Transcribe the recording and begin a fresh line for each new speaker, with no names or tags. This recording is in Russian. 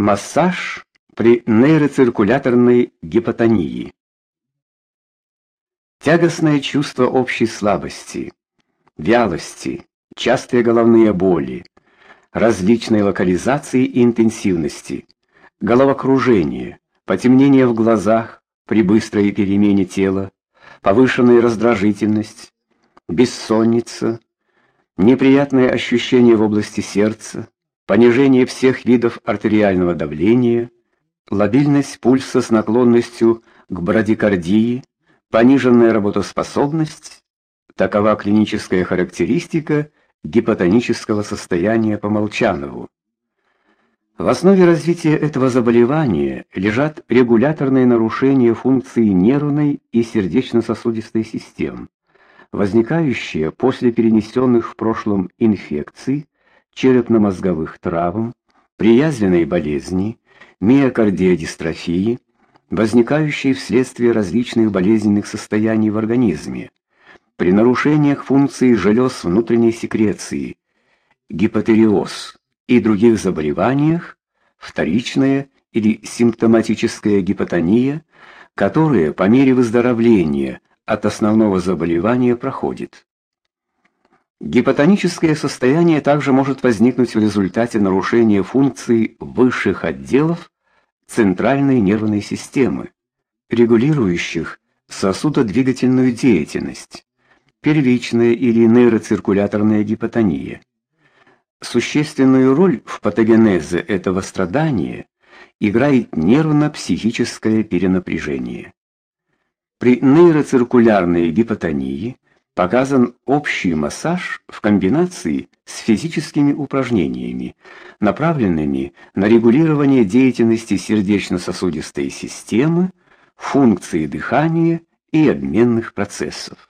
Массаж при нейроциркуляторной гипотонии. Тягостное чувство общей слабости, вялости, частые головные боли, различной локализации и интенсивности, головокружение, потемнение в глазах при быстрой перемене тела, повышенная раздражительность, бессонница, неприятные ощущения в области сердца, понижение всех видов артериального давления, лобильность пульса с наклонностью к брадикардии, пониженная работоспособность такова клиническая характеристика гипотонического состояния по Молчанову. В основе развития этого заболевания лежат регуляторные нарушения функции нервной и сердечно-сосудистой систем, возникающие после перенесенных в прошлом инфекций, черепно-мозговых травм, приязвенной болезни, миокардиодистрофии, возникающие вследствие различных болезненных состояний в организме, при нарушениях функции желез внутренней секреции, гипотериоз и других заболеваниях, вторичная или симптоматическая гипотония, которые по мере выздоровления от основного заболевания проходит. Гипотоническое состояние также может возникнуть в результате нарушения функций высших отделов центральной нервной системы, регулирующих сосудодвигательную деятельность, первичная или нейроциркуляторная гипотония. Существенную роль в патогенезе этого страдания играет нервно-психическое перенапряжение. При нейроциркулярной гипотонии показан общий массаж в комбинации с физическими упражнениями, направленными на регулирование деятельности сердечно-сосудистой системы, функции дыхания и обменных процессов.